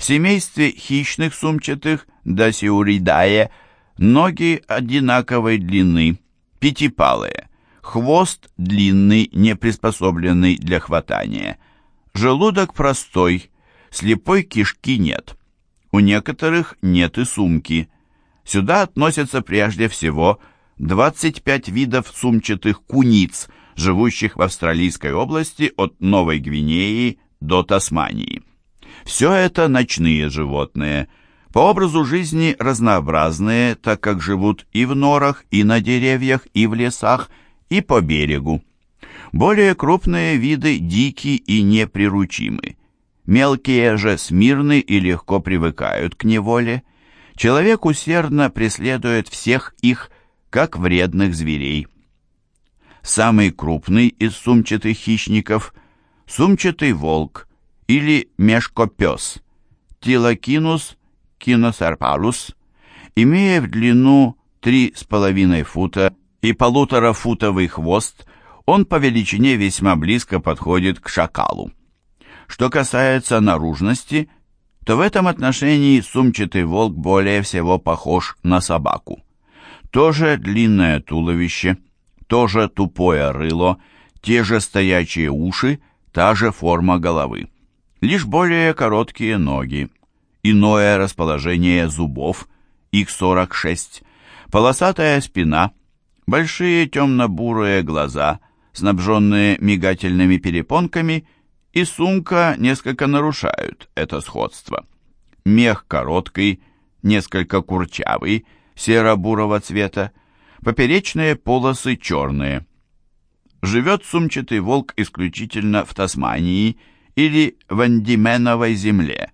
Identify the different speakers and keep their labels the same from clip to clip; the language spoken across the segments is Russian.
Speaker 1: В семействе хищных сумчатых Дасиуридае ноги одинаковой длины, пятипалые, хвост длинный, не приспособленный для хватания, желудок простой, слепой кишки нет. У некоторых нет и сумки. Сюда относятся прежде всего 25 видов сумчатых куниц, живущих в Австралийской области от Новой Гвинеи до Тасмании. Все это ночные животные, по образу жизни разнообразные, так как живут и в норах, и на деревьях, и в лесах, и по берегу. Более крупные виды дики и неприручимы. Мелкие же смирны и легко привыкают к неволе. Человек усердно преследует всех их, как вредных зверей. Самый крупный из сумчатых хищников – сумчатый волк или мешкопес – Тилокинус киносарпалус, имея в длину 3,5 фута и полуторафутовый хвост, он по величине весьма близко подходит к шакалу. Что касается наружности, то в этом отношении сумчатый волк более всего похож на собаку. Тоже длинное туловище, тоже тупое рыло, те же стоячие уши, та же форма головы. Лишь более короткие ноги, иное расположение зубов, их 46, полосатая спина, большие темно-бурые глаза, снабженные мигательными перепонками, и сумка несколько нарушают это сходство. Мех короткий, несколько курчавый, серо-бурого цвета, поперечные полосы черные. Живет сумчатый волк исключительно в Тасмании или в Андименовой земле,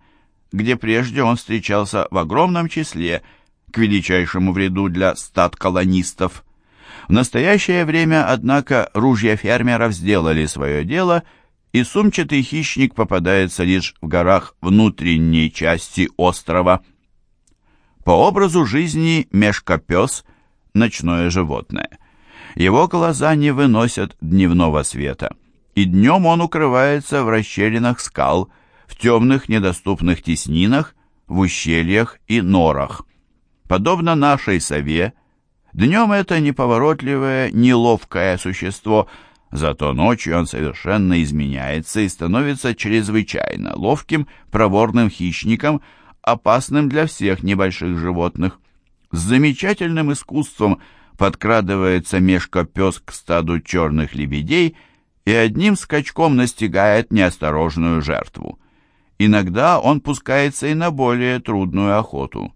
Speaker 1: где прежде он встречался в огромном числе, к величайшему вреду для стад колонистов. В настоящее время, однако, ружья фермеров сделали свое дело, и сумчатый хищник попадается лишь в горах внутренней части острова – по образу жизни мешкопес – ночное животное. Его глаза не выносят дневного света, и днем он укрывается в расщелинах скал, в темных недоступных теснинах, в ущельях и норах. Подобно нашей сове, днем это неповоротливое, неловкое существо, зато ночью он совершенно изменяется и становится чрезвычайно ловким, проворным хищником – опасным для всех небольших животных. С замечательным искусством подкрадывается мешка-пес к стаду черных лебедей и одним скачком настигает неосторожную жертву. Иногда он пускается и на более трудную охоту.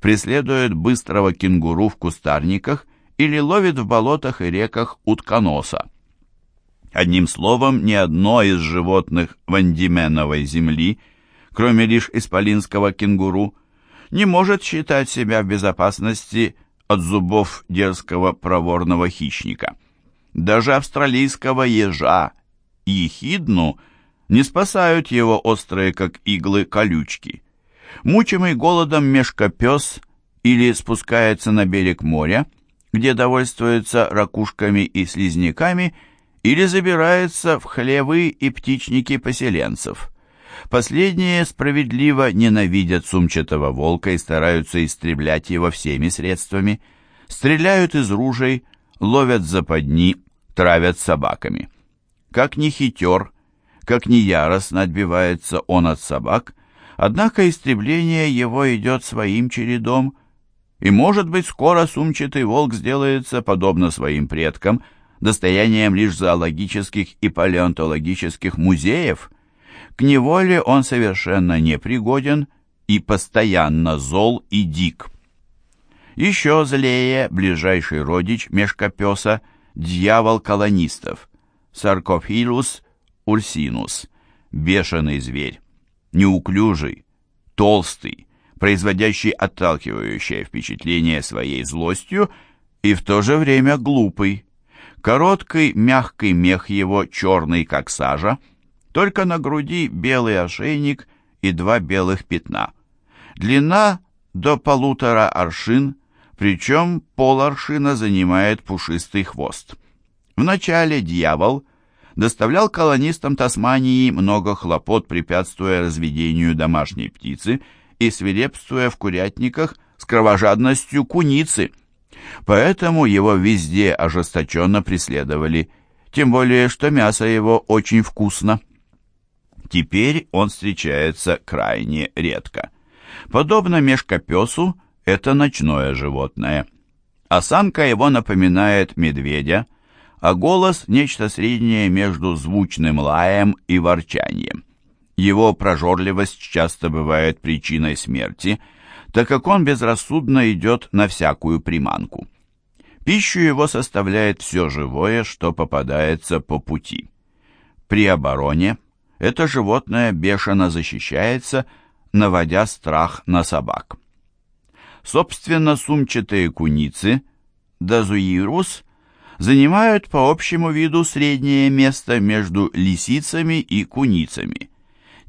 Speaker 1: Преследует быстрого кенгуру в кустарниках или ловит в болотах и реках утконоса. Одним словом, ни одно из животных вандименовой земли – кроме лишь исполинского кенгуру, не может считать себя в безопасности от зубов дерзкого проворного хищника. Даже австралийского ежа ехидну не спасают его острые, как иглы, колючки. Мучимый голодом мешкопес или спускается на берег моря, где довольствуется ракушками и слизняками, или забирается в хлевы и птичники поселенцев. Последние справедливо ненавидят сумчатого волка и стараются истреблять его всеми средствами. Стреляют из ружей, ловят западни, травят собаками. Как ни хитер, как ни яростно отбивается он от собак, однако истребление его идет своим чередом, и, может быть, скоро сумчатый волк сделается, подобно своим предкам, достоянием лишь зоологических и палеонтологических музеев – к неволе он совершенно непригоден и постоянно зол и дик. Еще злее ближайший родич мешкопеса – дьявол колонистов, Саркофилус урсинус, бешеный зверь, неуклюжий, толстый, производящий отталкивающее впечатление своей злостью и в то же время глупый. Короткий мягкий мех его черный, как сажа – только на груди белый ошейник и два белых пятна. Длина до полутора аршин, причем пол аршина занимает пушистый хвост. Вначале дьявол доставлял колонистам Тасмании много хлопот, препятствуя разведению домашней птицы и свирепствуя в курятниках с кровожадностью куницы. Поэтому его везде ожесточенно преследовали, тем более что мясо его очень вкусно. Теперь он встречается крайне редко. Подобно мешкопесу, это ночное животное. Осанка его напоминает медведя, а голос – нечто среднее между звучным лаем и ворчанием. Его прожорливость часто бывает причиной смерти, так как он безрассудно идет на всякую приманку. Пищу его составляет все живое, что попадается по пути. При обороне это животное бешено защищается, наводя страх на собак. Собственно, сумчатые куницы, дазуирус, занимают по общему виду среднее место между лисицами и куницами.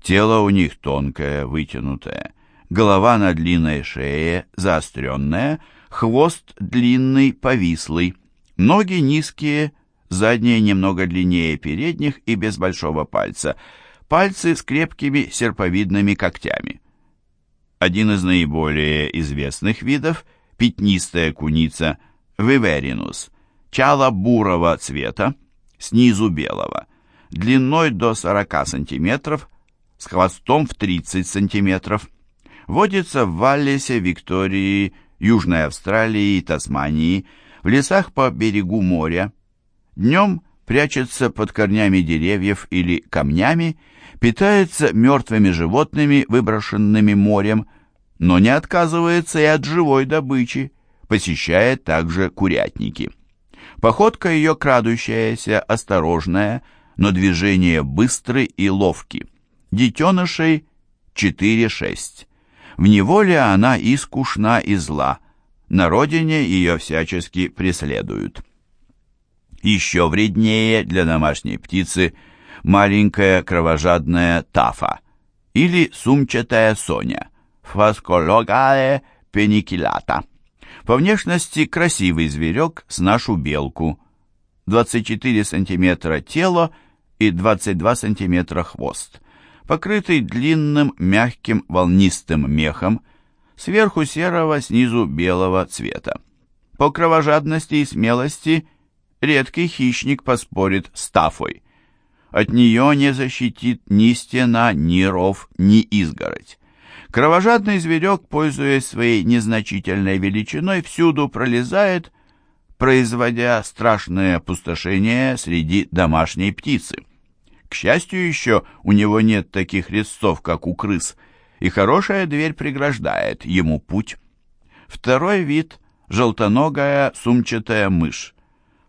Speaker 1: Тело у них тонкое, вытянутое, голова на длинной шее, заостренная, хвост длинный, повислый, ноги низкие, задние немного длиннее передних и без большого пальца, пальцы с крепкими серповидными когтями. Один из наиболее известных видов – пятнистая куница Виверинус, чало бурого цвета, снизу белого, длиной до 40 см, с хвостом в 30 см. Водится в Валлесе, Виктории, Южной Австралии и Тасмании, в лесах по берегу моря. Днем прячется под корнями деревьев или камнями питается мертвыми животными, выброшенными морем, но не отказывается и от живой добычи, посещает также курятники. Походка ее крадущаяся, осторожная, но движения быстры и ловки. Детенышей 4-6. В неволе она и и зла. На родине ее всячески преследуют. Еще вреднее для домашней птицы – маленькая кровожадная тафа или сумчатая соня фаскологае пеникилата. По внешности красивый зверек с нашу белку. 24 сантиметра тело и 22 сантиметра хвост. Покрытый длинным, мягким, волнистым мехом, сверху серого, снизу белого цвета. По кровожадности и смелости редкий хищник поспорит с тафой. От нее не защитит ни стена, ни ров, ни изгородь. Кровожадный зверек, пользуясь своей незначительной величиной, всюду пролезает, производя страшное опустошение среди домашней птицы. К счастью еще, у него нет таких резцов, как у крыс, и хорошая дверь преграждает ему путь. Второй вид – желтоногая сумчатая мышь,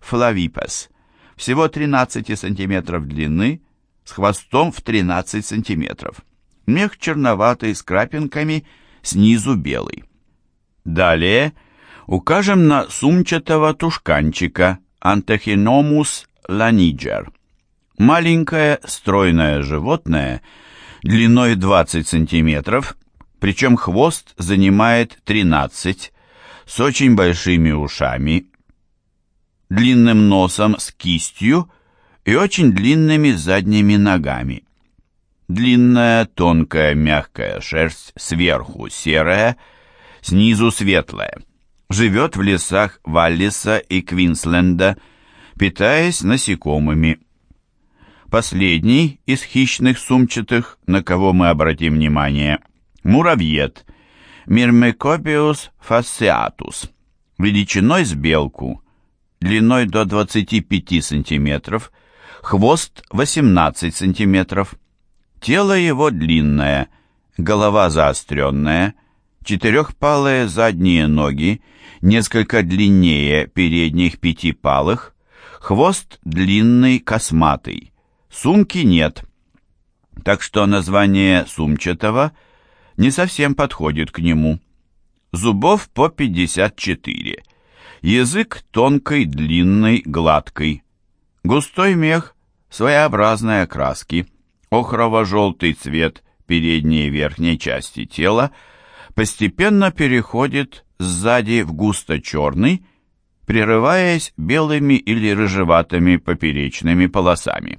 Speaker 1: флавипес – всего 13 сантиметров длины, с хвостом в 13 сантиметров. Мех черноватый, с крапинками, снизу белый. Далее укажем на сумчатого тушканчика Антехиномус ланиджер. Маленькое стройное животное длиной 20 сантиметров, причем хвост занимает 13, с очень большими ушами, длинным носом с кистью и очень длинными задними ногами. Длинная, тонкая, мягкая шерсть сверху серая, снизу светлая. Живет в лесах Валлиса и Квинсленда, питаясь насекомыми. Последний из хищных сумчатых, на кого мы обратим внимание, муравьед, Мирмекопиус фасциатус, величиной с белку, длиной до 25 сантиметров, хвост 18 сантиметров. Тело его длинное, голова заостренная, четырехпалые задние ноги, несколько длиннее передних пятипалых, хвост длинный, косматый, сумки нет. Так что название сумчатого не совсем подходит к нему. Зубов по 54 Язык тонкий, длинный, гладкий. Густой мех, своеобразной окраски, охрово-желтый цвет передней и верхней части тела постепенно переходит сзади в густо-черный, прерываясь белыми или рыжеватыми поперечными полосами.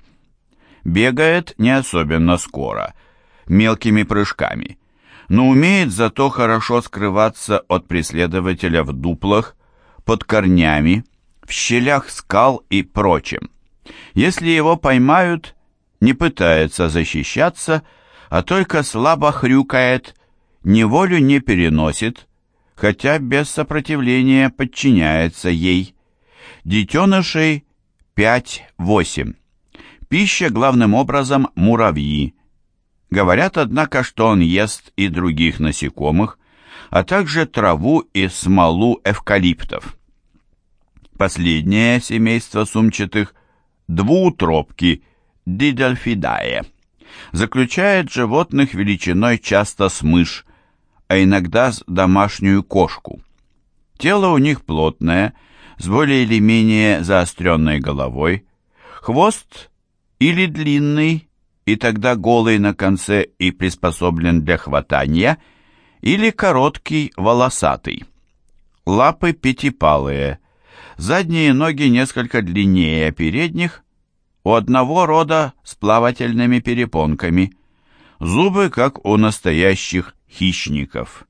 Speaker 1: Бегает не особенно скоро, мелкими прыжками, но умеет зато хорошо скрываться от преследователя в дуплах, под корнями, в щелях скал и прочем. Если его поймают, не пытается защищаться, а только слабо хрюкает, неволю не переносит, хотя без сопротивления подчиняется ей. Детенышей 5-8. Пища главным образом муравьи. Говорят, однако, что он ест и других насекомых, а также траву и смолу эвкалиптов. Последнее семейство сумчатых – двуутробки Дидальфидае заключает животных величиной часто с мышь, а иногда с домашнюю кошку. Тело у них плотное, с более или менее заостренной головой, хвост или длинный, и тогда голый на конце и приспособлен для хватания, или короткий, волосатый. Лапы пятипалые, задние ноги несколько длиннее передних, у одного рода с плавательными перепонками, зубы, как у настоящих хищников.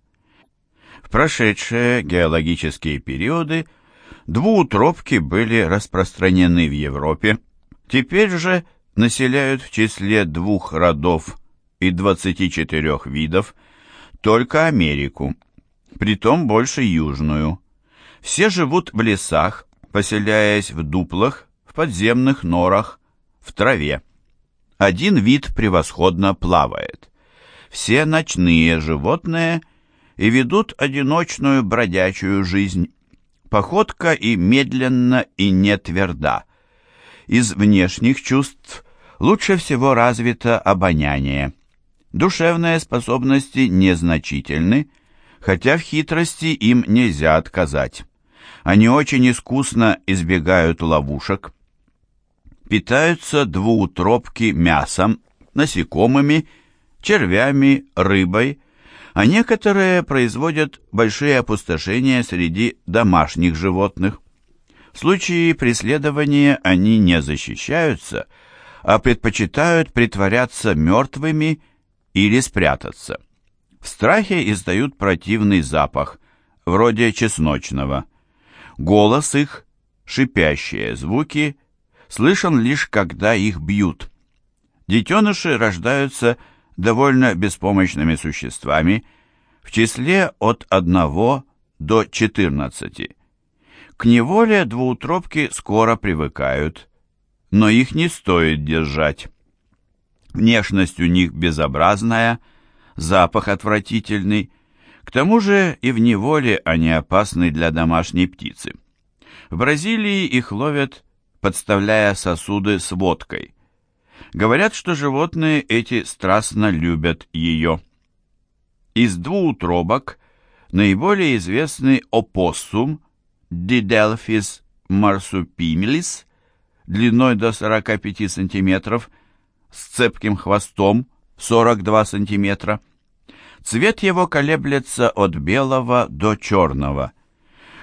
Speaker 1: В прошедшие геологические периоды двуутробки были распространены в Европе, теперь же населяют в числе двух родов и 24 видов только Америку, притом больше южную. Все живут в лесах, поселяясь в дуплах, в подземных норах, в траве. Один вид превосходно плавает. Все ночные животные и ведут одиночную бродячую жизнь. Походка и медленно, и не тверда. Из внешних чувств лучше всего развито обоняние. Душевные способности незначительны, хотя в хитрости им нельзя отказать. Они очень искусно избегают ловушек, питаются двуутробки мясом, насекомыми, червями, рыбой, а некоторые производят большие опустошения среди домашних животных. В случае преследования они не защищаются, а предпочитают притворяться мертвыми или спрятаться. В страхе издают противный запах, вроде чесночного. Голос их, шипящие звуки, слышен лишь когда их бьют. Детеныши рождаются довольно беспомощными существами, в числе от 1 до 14. К неволе двуутробки скоро привыкают, но их не стоит держать. Внешность у них безобразная, запах отвратительный, к тому же и в неволе они опасны для домашней птицы. В Бразилии их ловят подставляя сосуды с водкой. Говорят, что животные эти страстно любят ее. Из двуутробок наиболее известный опоссум Didelphis marsupialis длиной до 45 см, с цепким хвостом 42 см. Цвет его колеблется от белого до черного.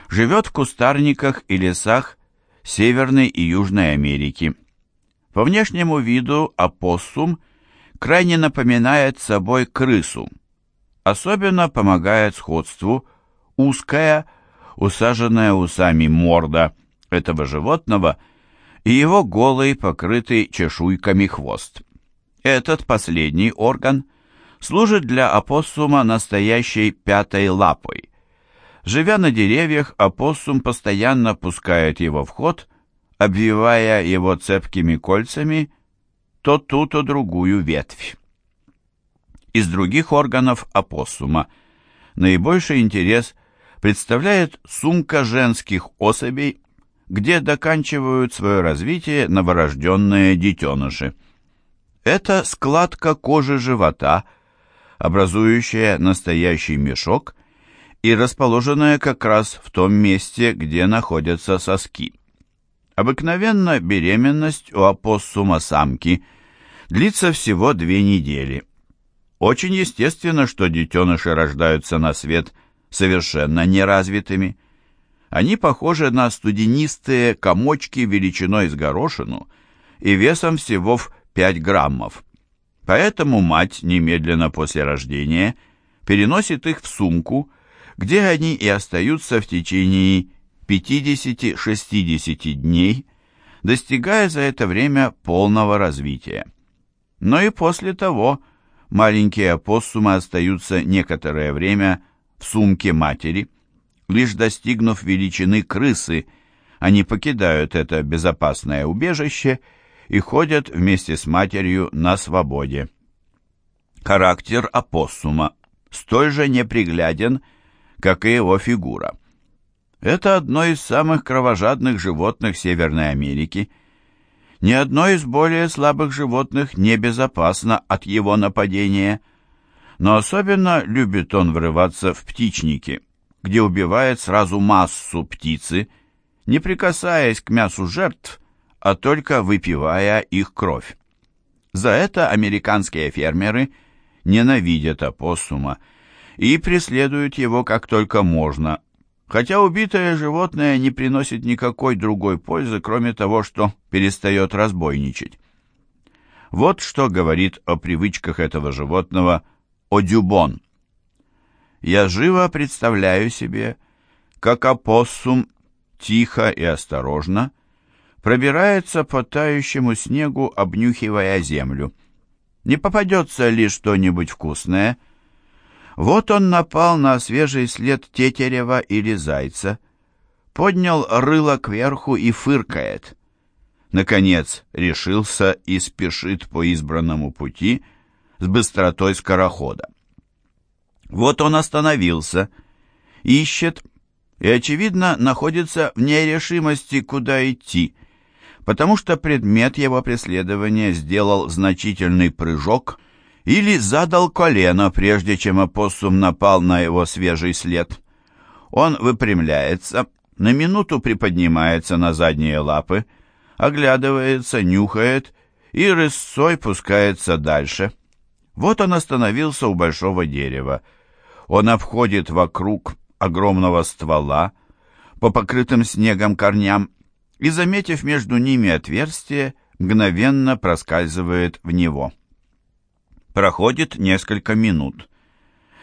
Speaker 1: Живет в кустарниках и лесах Северной и Южной Америки. По внешнему виду опоссум крайне напоминает собой крысу. Особенно помогает сходству узкая, усаженная усами морда этого животного и его голый, покрытый чешуйками хвост. Этот последний орган служит для опоссума настоящей пятой лапой, Живя на деревьях, опоссум постоянно пускает его в ход, обвивая его цепкими кольцами то ту, то другую ветвь. Из других органов опоссума наибольший интерес представляет сумка женских особей, где доканчивают свое развитие новорожденные детеныши. Это складка кожи живота, образующая настоящий мешок, и расположенная как раз в том месте, где находятся соски. Обыкновенно беременность у опоссума самки длится всего две недели. Очень естественно, что детеныши рождаются на свет совершенно неразвитыми. Они похожи на студенистые комочки величиной с горошину и весом всего в 5 граммов. Поэтому мать немедленно после рождения переносит их в сумку, где они и остаются в течение 50-60 дней, достигая за это время полного развития. Но и после того маленькие опоссумы остаются некоторое время в сумке матери. Лишь достигнув величины крысы, они покидают это безопасное убежище и ходят вместе с матерью на свободе. Характер опоссума столь же непригляден, как и его фигура. Это одно из самых кровожадных животных Северной Америки. Ни одно из более слабых животных не безопасно от его нападения, но особенно любит он врываться в птичники, где убивает сразу массу птицы, не прикасаясь к мясу жертв, а только выпивая их кровь. За это американские фермеры ненавидят опоссума и преследуют его как только можно, хотя убитое животное не приносит никакой другой пользы, кроме того, что перестает разбойничать. Вот что говорит о привычках этого животного Одюбон. «Я живо представляю себе, как опоссум тихо и осторожно пробирается по тающему снегу, обнюхивая землю. Не попадется ли что-нибудь вкусное — вот он напал на свежий след тетерева или зайца, поднял рыло кверху и фыркает. Наконец решился и спешит по избранному пути с быстротой скорохода. Вот он остановился, ищет и, очевидно, находится в нерешимости, куда идти, потому что предмет его преследования сделал значительный прыжок — или задал колено, прежде чем опоссум напал на его свежий след. Он выпрямляется, на минуту приподнимается на задние лапы, оглядывается, нюхает и рысцой пускается дальше. Вот он остановился у большого дерева. Он обходит вокруг огромного ствола по покрытым снегом корням и, заметив между ними отверстие, мгновенно проскальзывает в него. Проходит несколько минут.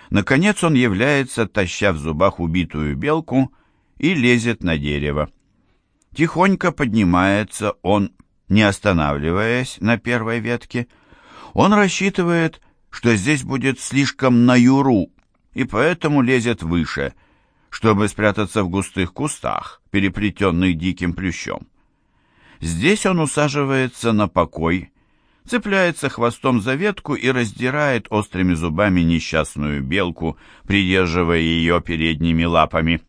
Speaker 1: Наконец он является, таща в зубах убитую белку, и лезет на дерево. Тихонько поднимается он, не останавливаясь на первой ветке. Он рассчитывает, что здесь будет слишком на юру, и поэтому лезет выше, чтобы спрятаться в густых кустах, переплетенных диким плющом. Здесь он усаживается на покой цепляется хвостом за ветку и раздирает острыми зубами несчастную белку, придерживая ее передними лапами.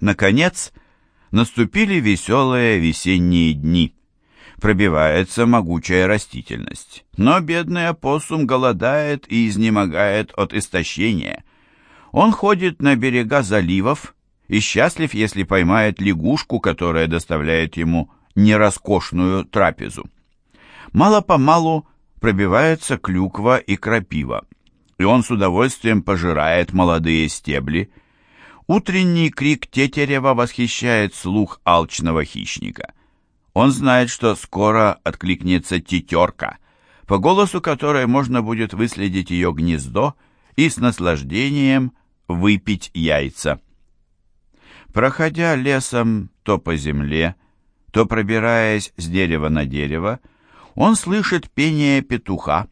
Speaker 1: Наконец, наступили веселые весенние дни. Пробивается могучая растительность. Но бедный опоссум голодает и изнемогает от истощения. Он ходит на берега заливов и счастлив, если поймает лягушку, которая доставляет ему нероскошную трапезу мало-помалу пробивается клюква и крапива, и он с удовольствием пожирает молодые стебли. Утренний крик тетерева восхищает слух алчного хищника. Он знает, что скоро откликнется тетерка, по голосу которой можно будет выследить ее гнездо и с наслаждением выпить яйца. Проходя лесом то по земле, то пробираясь с дерева на дерево, он слышит пение петуха,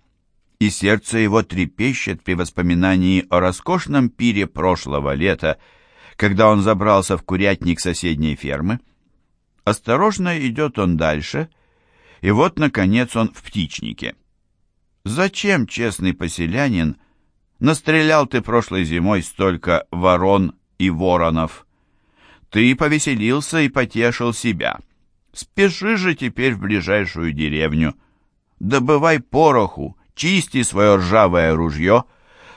Speaker 1: и сердце его трепещет при воспоминании о роскошном пире прошлого лета, когда он забрался в курятник соседней фермы. Осторожно идет он дальше, и вот, наконец, он в птичнике. Зачем, честный поселянин, настрелял ты прошлой зимой столько ворон и воронов? Ты повеселился и потешил себя». Спеши же теперь в ближайшую деревню. Добывай пороху, чисти свое ржавое ружье,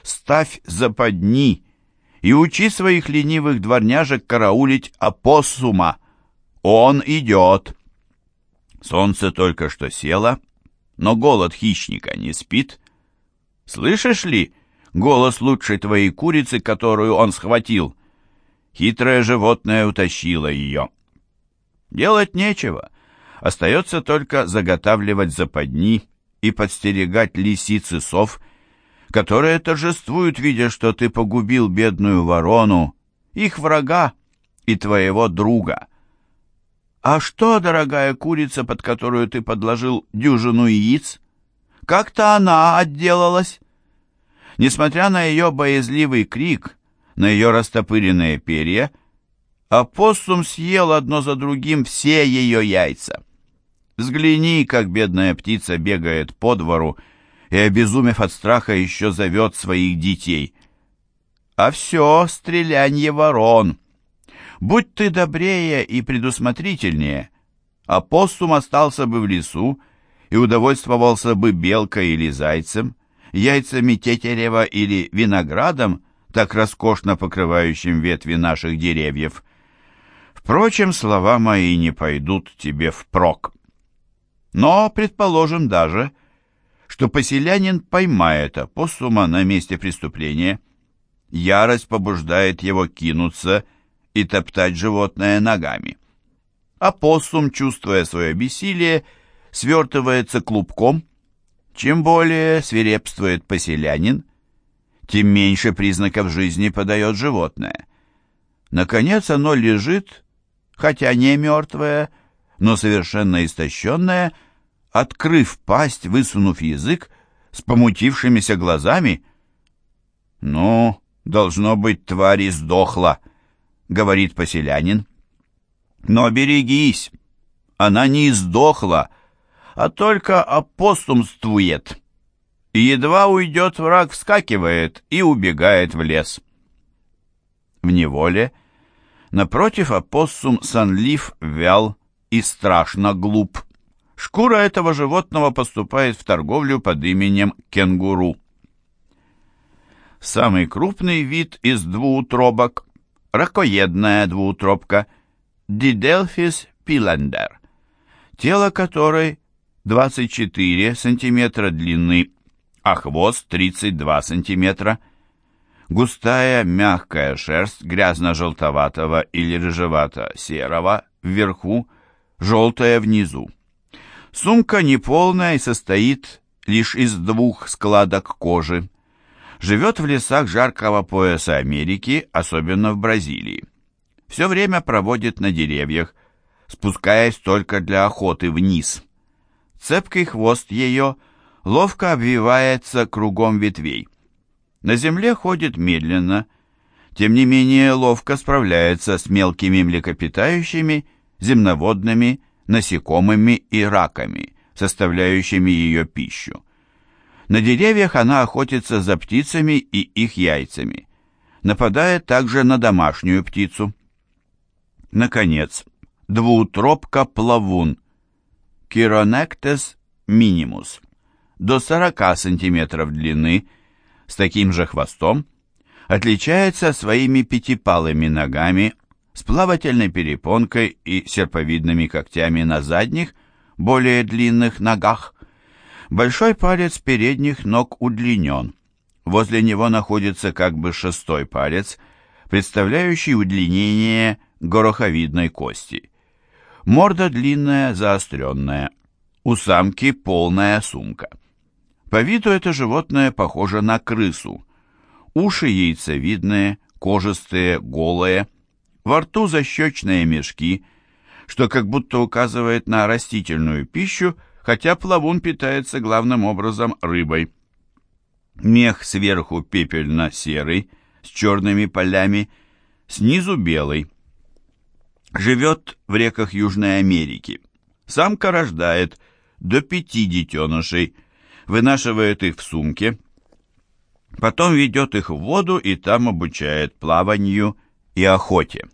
Speaker 1: ставь западни и учи своих ленивых дворняжек караулить опоссума. Он идет. Солнце только что село, но голод хищника не спит. Слышишь ли голос лучшей твоей курицы, которую он схватил? Хитрое животное утащило ее. Делать нечего. Остается только заготавливать западни и подстерегать лисиц и сов, которые торжествуют, видя, что ты погубил бедную ворону, их врага и твоего друга. А что, дорогая курица, под которую ты подложил дюжину яиц? Как-то она отделалась. Несмотря на ее боязливый крик, на ее растопыренные перья, опоссум съел одно за другим все ее яйца. Взгляни, как бедная птица бегает по двору и, обезумев от страха, еще зовет своих детей. А все стрелянье ворон. Будь ты добрее и предусмотрительнее, опоссум остался бы в лесу и удовольствовался бы белкой или зайцем, яйцами тетерева или виноградом, так роскошно покрывающим ветви наших деревьев. Впрочем, слова мои не пойдут тебе впрок. Но предположим даже, что поселянин поймает опоссума на месте преступления. Ярость побуждает его кинуться и топтать животное ногами. Опоссум, чувствуя свое бессилие, свертывается клубком. Чем более свирепствует поселянин, тем меньше признаков жизни подает животное. Наконец оно лежит, хотя не мертвое, но совершенно истощенное, открыв пасть, высунув язык, с помутившимися глазами. «Ну, должно быть, тварь и сдохла», — говорит поселянин. «Но берегись, она не издохла, а только опоссумствует» едва уйдет враг, вскакивает и убегает в лес. В неволе, напротив, опоссум сонлив, вял и страшно глуп. Шкура этого животного поступает в торговлю под именем кенгуру. Самый крупный вид из двуутробок – ракоедная двуутробка Диделфис пилендер, тело которой 24 см длины а хвост 32 сантиметра. Густая мягкая шерсть грязно-желтоватого или рыжевато-серого вверху, желтая внизу. Сумка неполная и состоит лишь из двух складок кожи. Живет в лесах жаркого пояса Америки, особенно в Бразилии. Все время проводит на деревьях, спускаясь только для охоты вниз. Цепкий хвост ее – ловко обвивается кругом ветвей. На земле ходит медленно, тем не менее ловко справляется с мелкими млекопитающими, земноводными, насекомыми и раками, составляющими ее пищу. На деревьях она охотится за птицами и их яйцами. Нападает также на домашнюю птицу. Наконец, двуутробка-плавун Киронектес минимус до 40 см длины, с таким же хвостом, отличается своими пятипалыми ногами с плавательной перепонкой и серповидными когтями на задних, более длинных ногах. Большой палец передних ног удлинен. Возле него находится как бы шестой палец, представляющий удлинение гороховидной кости. Морда длинная, заостренная. У самки полная сумка. По виду это животное похоже на крысу. Уши яйцевидные, кожистые, голые. Во рту защечные мешки, что как будто указывает на растительную пищу, хотя плавун питается главным образом рыбой. Мех сверху пепельно-серый, с черными полями, снизу белый. Живет в реках Южной Америки. Самка рождает до пяти детенышей – вынашивает их в сумке, потом ведет их в воду и там обучает плаванию и охоте.